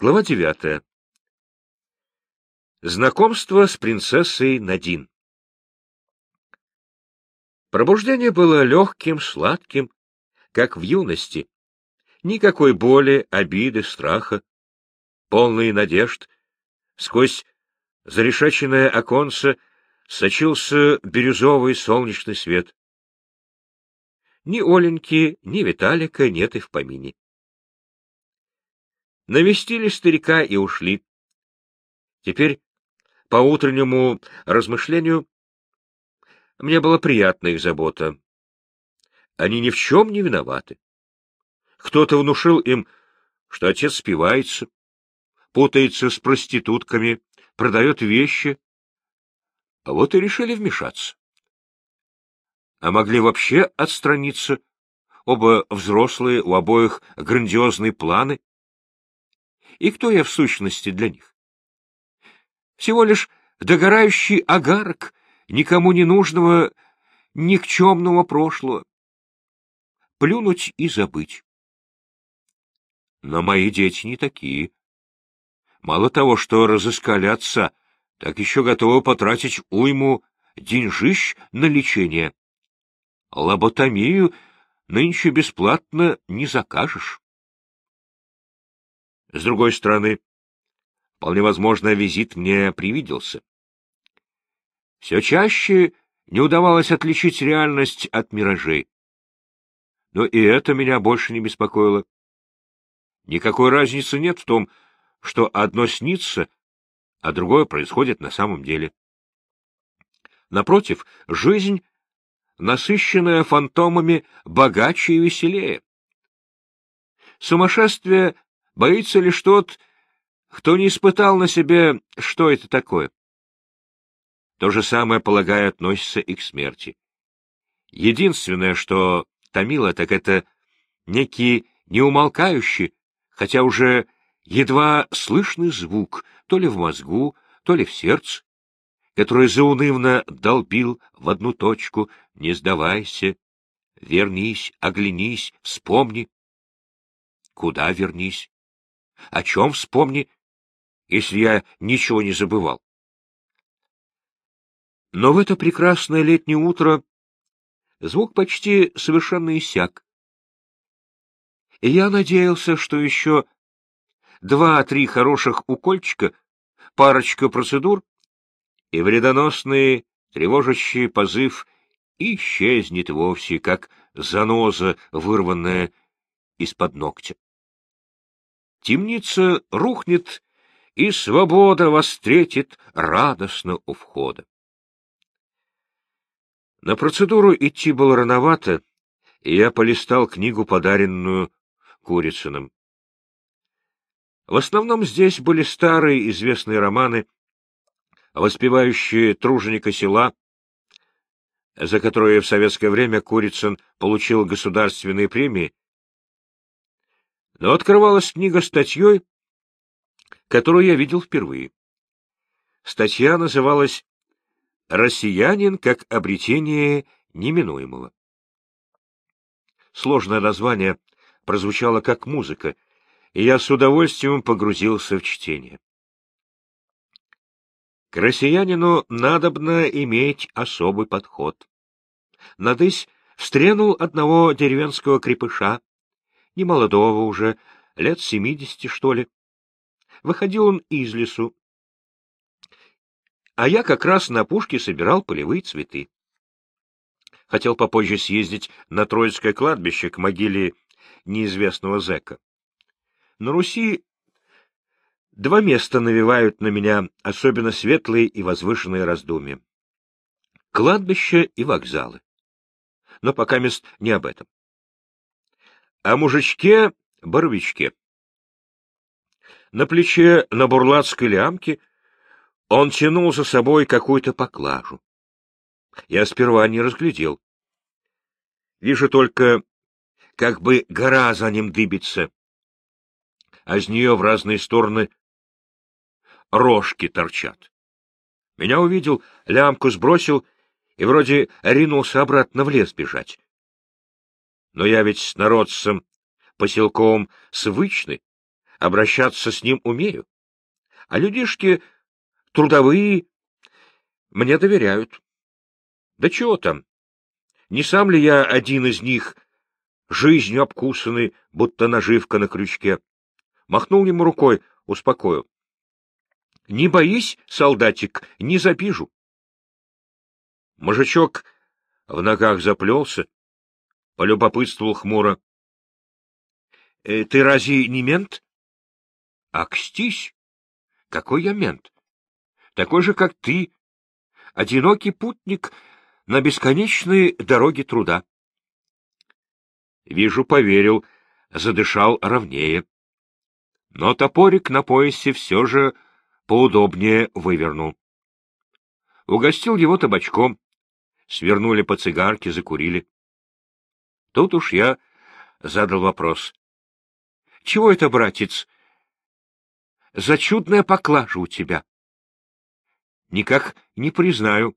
Глава девятая. Знакомство с принцессой Надин. Пробуждение было легким, сладким, как в юности. Никакой боли, обиды, страха, полные надежд. Сквозь зарешеченное оконце сочился бирюзовый солнечный свет. Ни Оленьки, ни Виталика нет и в помине навестили старика и ушли. Теперь, по утреннему размышлению, мне была приятна их забота. Они ни в чем не виноваты. Кто-то внушил им, что отец спивается, путается с проститутками, продает вещи, а вот и решили вмешаться. А могли вообще отстраниться, оба взрослые, у обоих грандиозные планы, и кто я в сущности для них? Всего лишь догорающий огарок никому не нужного, никчемного прошлого. Плюнуть и забыть. Но мои дети не такие. Мало того, что разыскали отца, так еще готовы потратить уйму деньжищ на лечение. Лоботомию нынче бесплатно не закажешь. С другой стороны, вполне возможно, визит мне привиделся. Все чаще не удавалось отличить реальность от миражей. Но и это меня больше не беспокоило. Никакой разницы нет в том, что одно снится, а другое происходит на самом деле. Напротив, жизнь, насыщенная фантомами, богаче и веселее. Сумасшествие Боится лишь тот, кто не испытал на себе, что это такое. То же самое, полагаю, относится и к смерти. Единственное, что томило, так это некий неумолкающий, хотя уже едва слышный звук, то ли в мозгу, то ли в сердце, который заунывно долбил в одну точку «Не сдавайся, вернись, оглянись, вспомни». Куда вернись? О чем вспомни, если я ничего не забывал? Но в это прекрасное летнее утро звук почти совершенно иссяк. И я надеялся, что еще два-три хороших укольчика, парочка процедур, и вредоносный тревожащий позыв исчезнет вовсе, как заноза, вырванная из-под ногтя. Темница рухнет, и свобода встретит радостно у входа. На процедуру идти было рановато, и я полистал книгу, подаренную Курицыным. В основном здесь были старые известные романы, воспевающие труженика села, за которые в советское время Курицын получил государственные премии, но открывалась книга статьей, которую я видел впервые. Статья называлась «Россиянин как обретение неминуемого». Сложное название прозвучало как музыка, и я с удовольствием погрузился в чтение. К россиянину надобно иметь особый подход. Надысь встренул одного деревенского крепыша, немолодого уже, лет семидесяти, что ли. Выходил он из лесу. А я как раз на пушке собирал полевые цветы. Хотел попозже съездить на Троицкое кладбище к могиле неизвестного зэка. На Руси два места навевают на меня особенно светлые и возвышенные раздумья. Кладбище и вокзалы. Но пока мест не об этом а мужичке — боровичке. На плече на бурлацкой лямке он тянул за собой какую-то поклажу. Я сперва не разглядел. Вижу только, как бы гора за ним дыбится, а с нее в разные стороны рожки торчат. Меня увидел, лямку сбросил и вроде ринулся обратно в лес бежать. Но я ведь с народцем, поселковым свычный, обращаться с ним умею. А людишки трудовые мне доверяют. Да чего там? Не сам ли я один из них, жизнью обкусанный, будто наживка на крючке? Махнул ему рукой, успокоил. — Не боись, солдатик, не запижу. Мужичок в ногах заплелся, полюбопытствовал хмуро. «Э, — Ты разве не мент? — Акстись! Какой я мент? Такой же, как ты, одинокий путник на бесконечной дороге труда. Вижу, поверил, задышал ровнее. Но топорик на поясе все же поудобнее вывернул. Угостил его табачком, свернули по цигарке, закурили. Тут уж я задал вопрос. — Чего это, братец? За чудная поклажа у тебя. — Никак не признаю.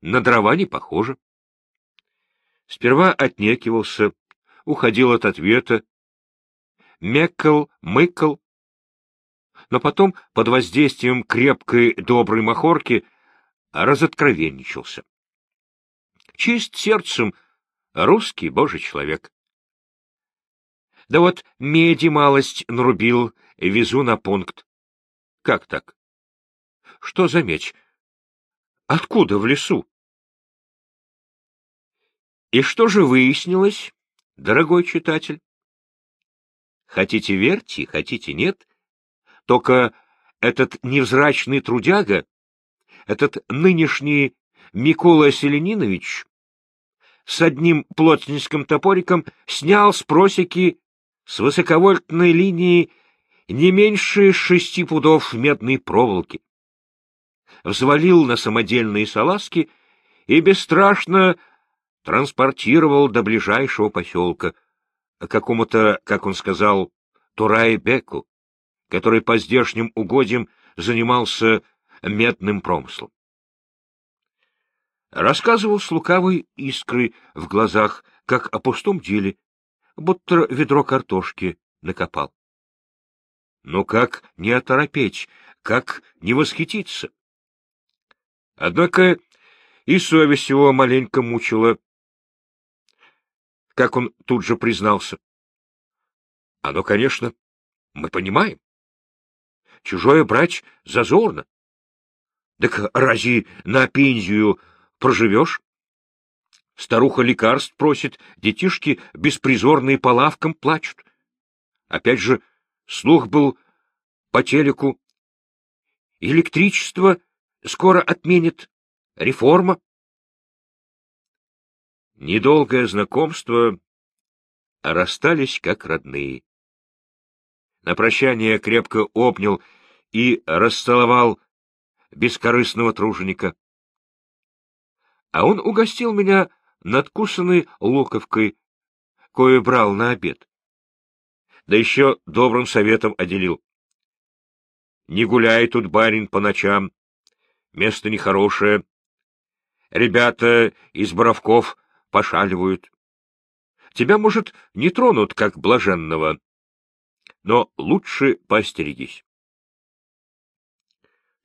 На дрова не похоже. Сперва отнекивался, уходил от ответа, меккал, мыкал, но потом, под воздействием крепкой доброй махорки, разоткровенничался. Чист сердцем, русский божий человек. Да вот меди малость нарубил, везу на пункт. Как так? Что за меч? Откуда в лесу? И что же выяснилось, дорогой читатель? Хотите верьте, хотите нет, только этот невзрачный трудяга, этот нынешний Микола Селенинович с одним плотницким топориком снял с просеки с высоковольтной линии не меньше шести пудов медной проволоки взвалил на самодельные салазки и бесстрашно транспортировал до ближайшего поселка, какому-то, как он сказал, Турай-Беку, который по здешним угодьям занимался медным промыслом. Рассказывал с лукавой искрой в глазах, как о пустом деле, будто ведро картошки накопал. Но как не оторопеть, как не восхититься? Однако и совесть его маленько мучила, как он тут же признался. Оно, конечно, мы понимаем. Чужое брать зазорно. Так разве на пензию проживешь? Старуха лекарств просит, детишки беспризорные по лавкам плачут. Опять же, слух был по телеку. Электричество скоро отменит. Реформа. Недолгое знакомство, а расстались как родные. На прощание крепко обнял и расцеловал бескорыстного труженика. А он угостил меня надкусанной луковкой, кое брал на обед. Да еще добрым советом отделил. Не гуляй тут, барин, по ночам, Место нехорошее. Ребята из Боровков пошаливают. Тебя, может, не тронут, как блаженного, но лучше поостерегись.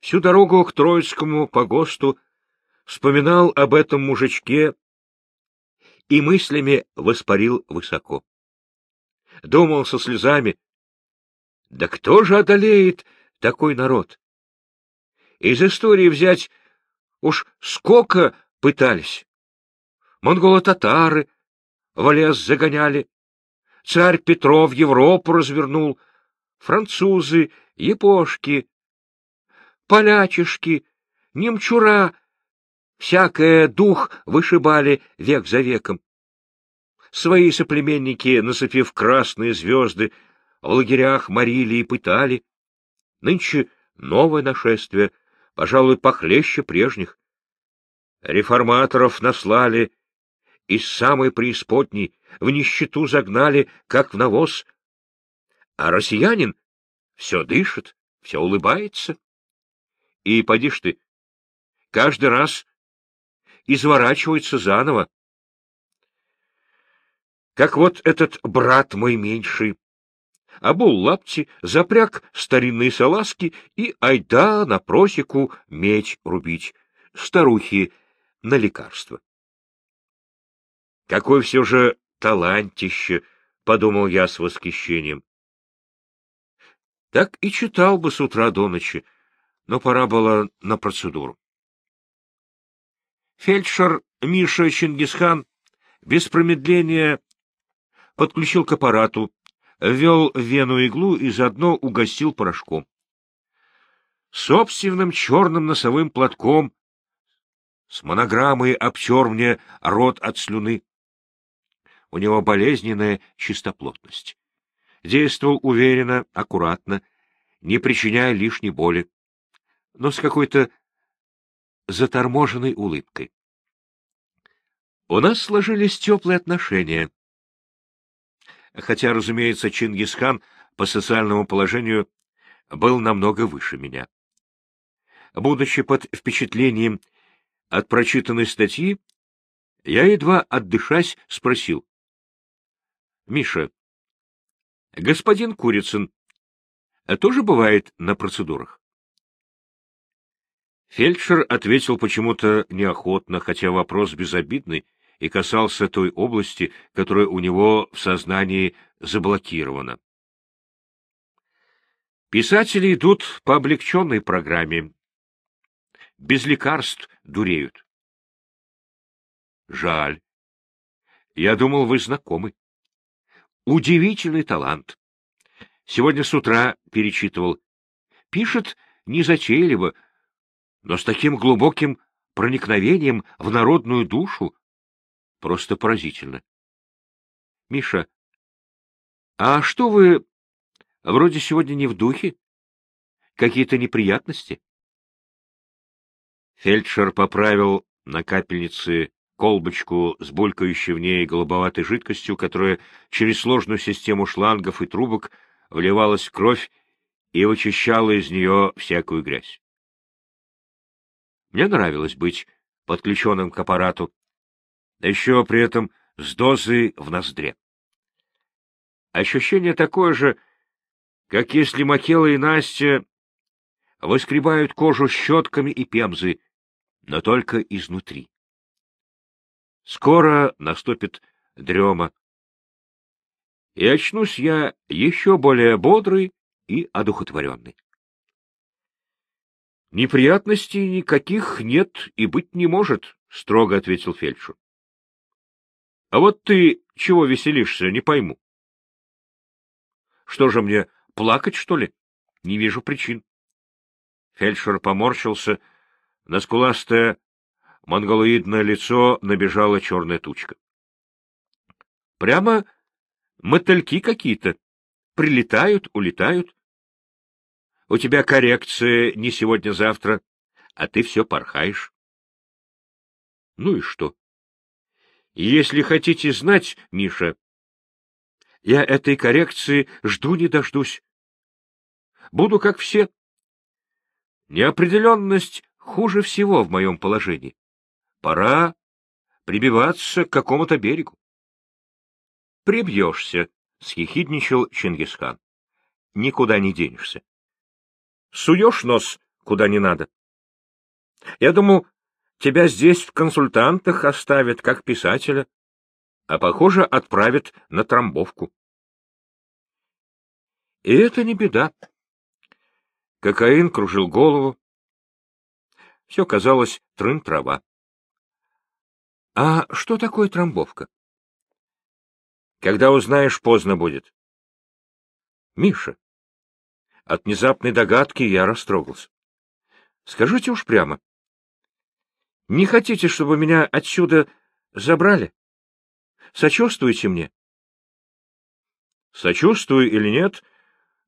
Всю дорогу к Троицкому погосту вспоминал об этом мужичке и мыслями воспарил высоко. Думал со слезами, да кто же одолеет такой народ? Из истории взять уж сколько пытались. Монголо-татары в лес загоняли, царь Петров Европу развернул, французы, япошки, полячишки, немчура, всякое дух вышибали век за веком. Свои соплеменники, насыпив красные звезды, в лагерях морили и пытали. Нынче новое нашествие — пожалуй, похлеще прежних. Реформаторов наслали, из самой преисподней в нищету загнали, как в навоз. А россиянин все дышит, все улыбается. И, поди ж ты, каждый раз изворачивается заново. Как вот этот брат мой меньший, обул лапти, запряг старинные салазки и айда на просеку медь рубить, старухи на лекарство. Какой все же талантище, — подумал я с восхищением. Так и читал бы с утра до ночи, но пора было на процедуру. Фельдшер Миша Чингисхан без промедления подключил к аппарату, ввел в вену иглу и заодно угостил порошком. Собственным черным носовым платком с монограммой обтер мне рот от слюны. У него болезненная чистоплотность. Действовал уверенно, аккуратно, не причиняя лишней боли, но с какой-то заторможенной улыбкой. У нас сложились теплые отношения. Хотя, разумеется, Чингисхан по социальному положению был намного выше меня. Будучи под впечатлением от прочитанной статьи, я, едва отдышась, спросил. — Миша, господин Курицын тоже бывает на процедурах? Фельдшер ответил почему-то неохотно, хотя вопрос безобидный и касался той области, которая у него в сознании заблокирована. Писатели идут по облегченной программе. Без лекарств дуреют. Жаль. Я думал, вы знакомы. Удивительный талант. Сегодня с утра перечитывал. Пишет незатейливо, но с таким глубоким проникновением в народную душу. Просто поразительно. Миша, а что вы вроде сегодня не в духе? Какие-то неприятности? Фельдшер поправил на капельнице колбочку с булькающей в ней голубоватой жидкостью, которая через сложную систему шлангов и трубок вливалась в кровь и вычищала из нее всякую грязь. Мне нравилось быть подключенным к аппарату, да еще при этом с дозой в ноздре. Ощущение такое же, как если Макела и Настя выскребают кожу щетками и пемзы, но только изнутри. Скоро наступит дрема, и очнусь я еще более бодрый и одухотворенный. — Неприятностей никаких нет и быть не может, — строго ответил фельдшер. — А вот ты чего веселишься, не пойму. — Что же мне, плакать, что ли? Не вижу причин. Фельдшер поморщился, на скуластое монголоидное лицо набежала черная тучка. — Прямо мотыльки какие-то. Прилетают, улетают. У тебя коррекция не сегодня-завтра, а ты все порхаешь. Ну и что? Если хотите знать, Миша, я этой коррекции жду не дождусь. Буду как все. Неопределенность хуже всего в моем положении. Пора прибиваться к какому-то берегу. Прибьешься, — схихидничал Чингисхан. Никуда не денешься суешь нос куда не надо. Я думаю, тебя здесь в консультантах оставят как писателя, а, похоже, отправят на трамбовку. И это не беда. Кокаин кружил голову. Все казалось трын-трава. А что такое трамбовка? Когда узнаешь, поздно будет. Миша, от внезапной догадки я растрогался. — Скажите уж прямо. Не хотите, чтобы меня отсюда забрали? Сочувствуете мне? — Сочувствую или нет,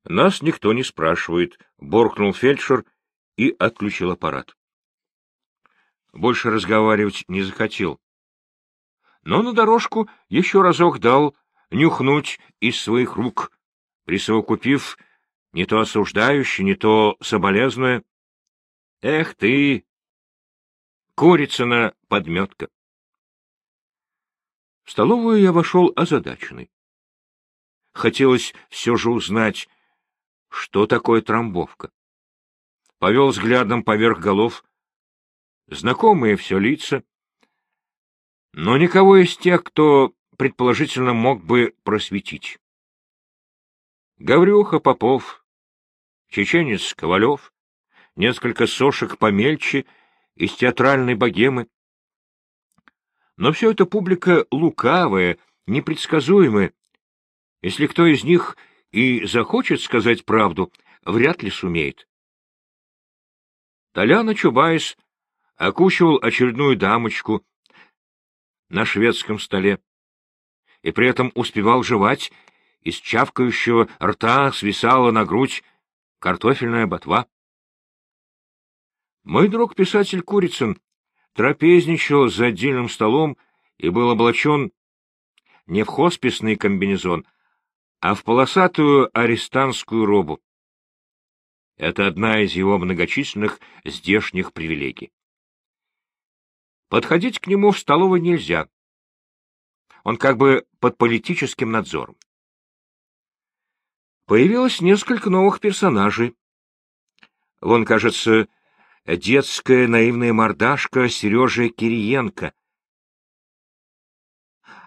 нас никто не спрашивает, — буркнул фельдшер и отключил аппарат. Больше разговаривать не захотел. Но на дорожку еще разок дал нюхнуть из своих рук, присовокупив не то осуждающе, не то соболезнуя. Эх ты, Курицына подметка! В столовую я вошел озадаченный. хотелось все же узнать, что такое трамбовка. Повел взглядом поверх голов. Знакомые все лица, но никого из тех, кто предположительно мог бы просветить. Гаврюха Попов, чеченец Ковалев, несколько сошек помельче из театральной богемы. Но все это публика лукавая, непредсказуемая. Если кто из них и захочет сказать правду, вряд ли сумеет. Толяна Чубайс окучивал очередную дамочку на шведском столе и при этом успевал жевать, из чавкающего рта свисала на грудь картофельная ботва. Мой друг писатель Курицын трапезничал за отдельным столом и был облачен не в хосписный комбинезон, а в полосатую арестантскую робу. Это одна из его многочисленных здешних привилегий. Подходить к нему в столовой нельзя. Он как бы под политическим надзором. Появилось несколько новых персонажей. Вон, кажется, детская наивная мордашка Сережи Кириенко.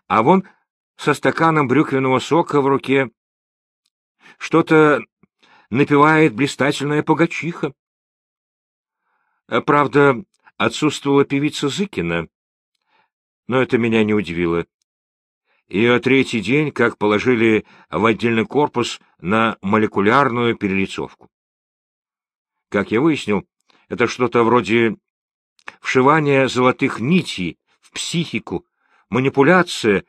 А вон со стаканом брюквенного сока в руке что-то напевает блистательная пугачиха. Правда, отсутствовала певица Зыкина, но это меня не удивило. Ее третий день как положили в отдельный корпус на молекулярную перелицовку. Как я выяснил, это что-то вроде вшивания золотых нитей в психику, манипуляция,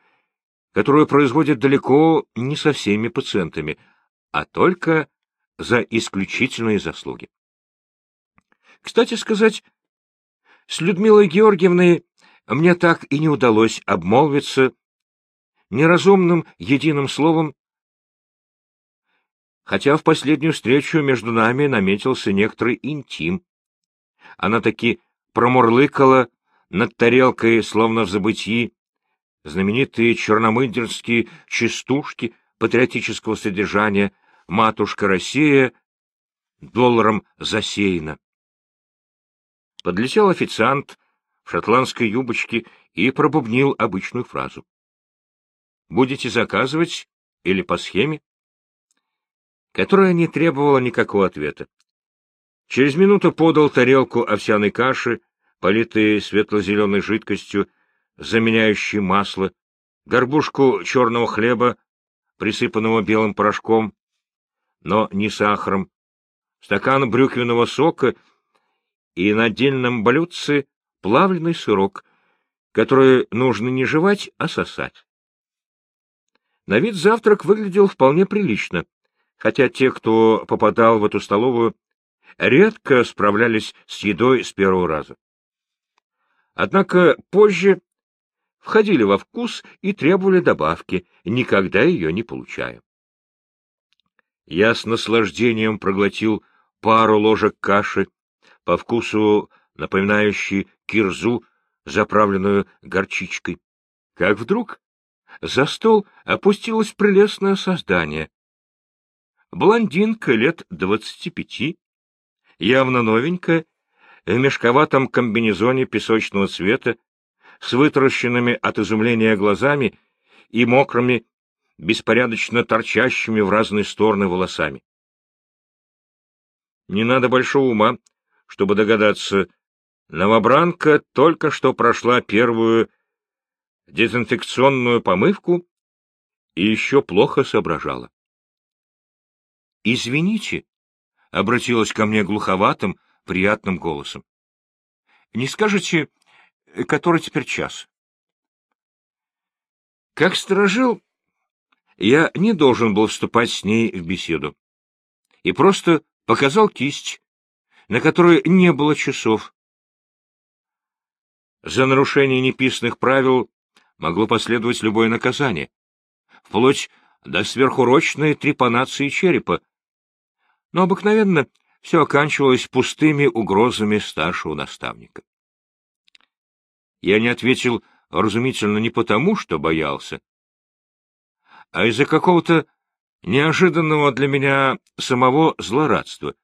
которую производят далеко не со всеми пациентами, а только за исключительные заслуги. Кстати сказать, с Людмилой Георгиевной мне так и не удалось обмолвиться неразумным единым словом, хотя в последнюю встречу между нами наметился некоторый интим. Она таки промурлыкала над тарелкой, словно в забытии, знаменитые черномырдинские частушки патриотического содержания «Матушка Россия» долларом засеяна. Подлетел официант в шотландской юбочке и пробубнил обычную фразу. «Будете заказывать или по схеме?» Которая не требовала никакого ответа. Через минуту подал тарелку овсяной каши, политой светло-зеленой жидкостью, заменяющей масло, горбушку черного хлеба, присыпанного белым порошком, но не сахаром, стакан брюквенного сока и на отдельном блюдце плавленый сырок, который нужно не жевать, а сосать. На вид завтрак выглядел вполне прилично, хотя те, кто попадал в эту столовую, редко справлялись с едой с первого раза. Однако позже входили во вкус и требовали добавки, никогда ее не получая. Я с наслаждением проглотил пару ложек каши, по вкусу напоминающей кирзу, заправленную горчичкой. Как вдруг за стол опустилось прелестное создание. Блондинка лет двадцати пяти, явно новенькая, в мешковатом комбинезоне песочного цвета, с вытаращенными от изумления глазами и мокрыми, беспорядочно торчащими в разные стороны волосами. Не надо большого ума, чтобы догадаться, новобранка только что прошла первую дезинфекционную помывку и еще плохо соображала. — Извините, — обратилась ко мне глуховатым, приятным голосом. — Не скажете, который теперь час? Как сторожил, я не должен был вступать с ней в беседу. И просто показал кисть, на которой не было часов. За нарушение неписанных правил могло последовать любое наказание, вплоть до сверхурочной трепанации черепа. Но обыкновенно все оканчивалось пустыми угрозами старшего наставника. Я не ответил, разумительно, не потому, что боялся, а из-за какого-то неожиданного для меня самого злорадства.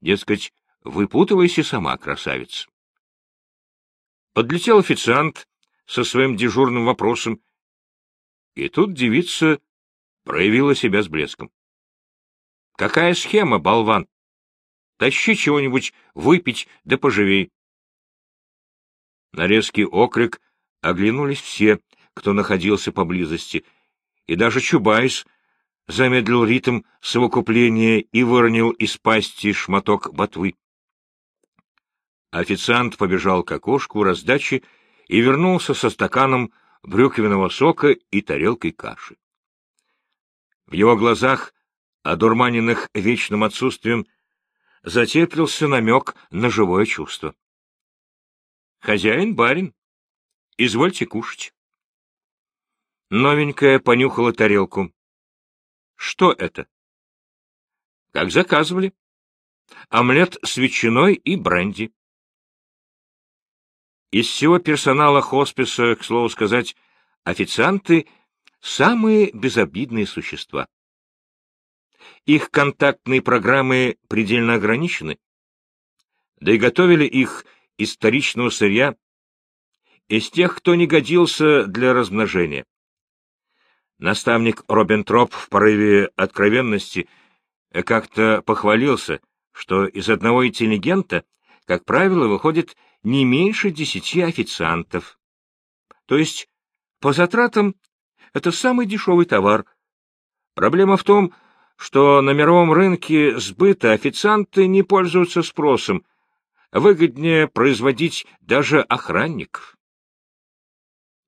Дескать, выпутывайся сама, красавица. Подлетел официант со своим дежурным вопросом, и тут девица проявила себя с блеском. — Какая схема, болван? Тащи чего-нибудь выпить, да поживей. На резкий окрик оглянулись все, кто находился поблизости, и даже Чубайс замедлил ритм совокупления и выронил из пасти шматок ботвы. Официант побежал к окошку раздачи и вернулся со стаканом брюквенного сока и тарелкой каши. В его глазах, одурманенных вечным отсутствием, затеплился намек на живое чувство. — Хозяин, барин, извольте кушать. Новенькая понюхала тарелку. — Что это? — Как заказывали. Омлет с ветчиной и бренди. Из всего персонала хосписа, к слову сказать, официанты — самые безобидные существа. Их контактные программы предельно ограничены, да и готовили их из вторичного сырья, из тех, кто не годился для размножения. Наставник Робентроп в порыве откровенности как-то похвалился, что из одного интеллигента, как правило, выходит не меньше десяти официантов. То есть, по затратам, это самый дешевый товар. Проблема в том, что на мировом рынке сбыта официанты не пользуются спросом, выгоднее производить даже охранников.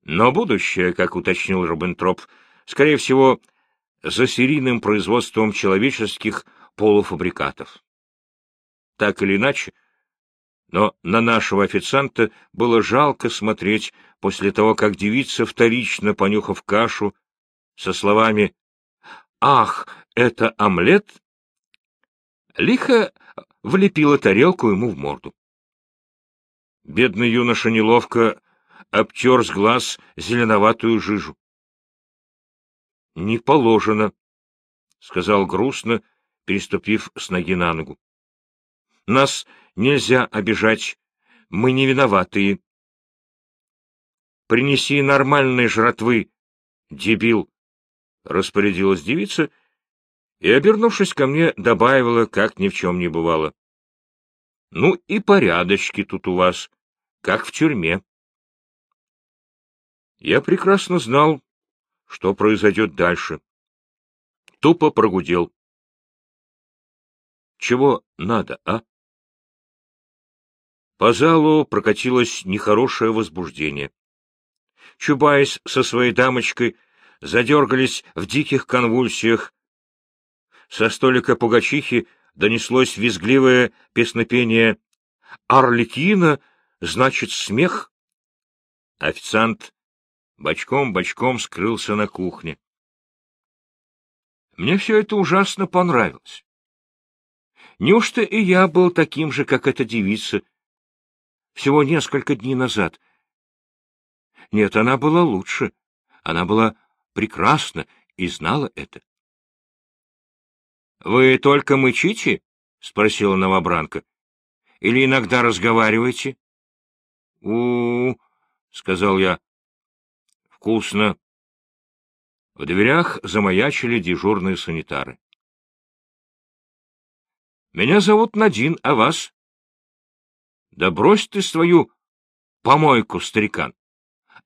Но будущее, как уточнил Рубентроп, скорее всего, за серийным производством человеческих полуфабрикатов. Так или иначе, но на нашего официанта было жалко смотреть после того, как девица, вторично понюхав кашу, со словами «Ах, это омлет!» лихо влепила тарелку ему в морду. Бедный юноша неловко обтер с глаз зеленоватую жижу. — Не положено, — сказал грустно, переступив с ноги на ногу. — Нас нельзя обижать, мы не виноватые. — Принеси нормальные жратвы, дебил, — распорядилась девица и, обернувшись ко мне, добавила, как ни в чем не бывало. — Ну и порядочки тут у вас, как в тюрьме. Я прекрасно знал, что произойдет дальше. Тупо прогудел. Чего надо, а? По залу прокатилось нехорошее возбуждение. Чубайс со своей дамочкой задергались в диких конвульсиях. Со столика пугачихи донеслось визгливое песнопение «Арликина, значит, смех». Официант бочком-бочком скрылся на кухне. Мне все это ужасно понравилось. Неужто и я был таким же, как эта девица, всего несколько дней назад? Нет, она была лучше. Она была прекрасна и знала это. — Вы только мычите? — спросила новобранка. — Или иногда разговариваете? — У-у-у, — сказал я. Вкусно. В дверях замаячили дежурные санитары. Меня зовут Надин, а вас? Да брось ты свою помойку, старикан.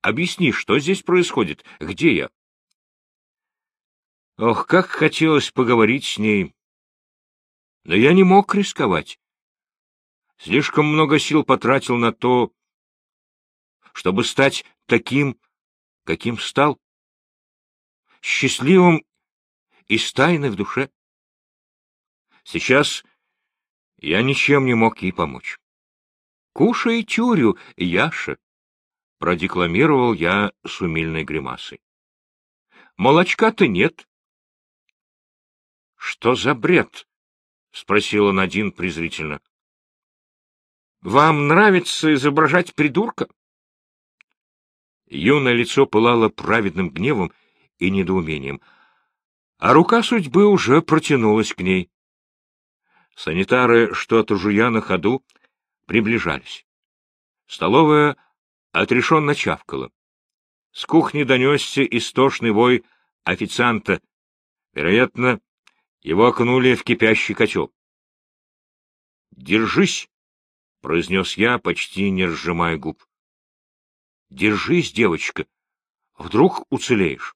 Объясни, что здесь происходит, где я? Ох, как хотелось поговорить с ней. Но я не мог рисковать. Слишком много сил потратил на то, чтобы стать таким, каким стал, счастливым и с тайной в душе. Сейчас я ничем не мог ей помочь. «Кушай тюрю, Яша!» — продекламировал я с умильной гримасой. «Молочка-то нет». «Что за бред?» — спросила Надин презрительно. «Вам нравится изображать придурка?» Юное лицо пылало праведным гневом и недоумением. а рука судьбы уже протянулась к ней. Санитары, что-то жуя на ходу, приближались. Столовая отрешенно чавкала. С кухни донесся истошный вой официанта. Вероятно, его окунули в кипящий котел. — Держись! — произнес я, почти не разжимая губ. — Держись, девочка. Вдруг уцелеешь.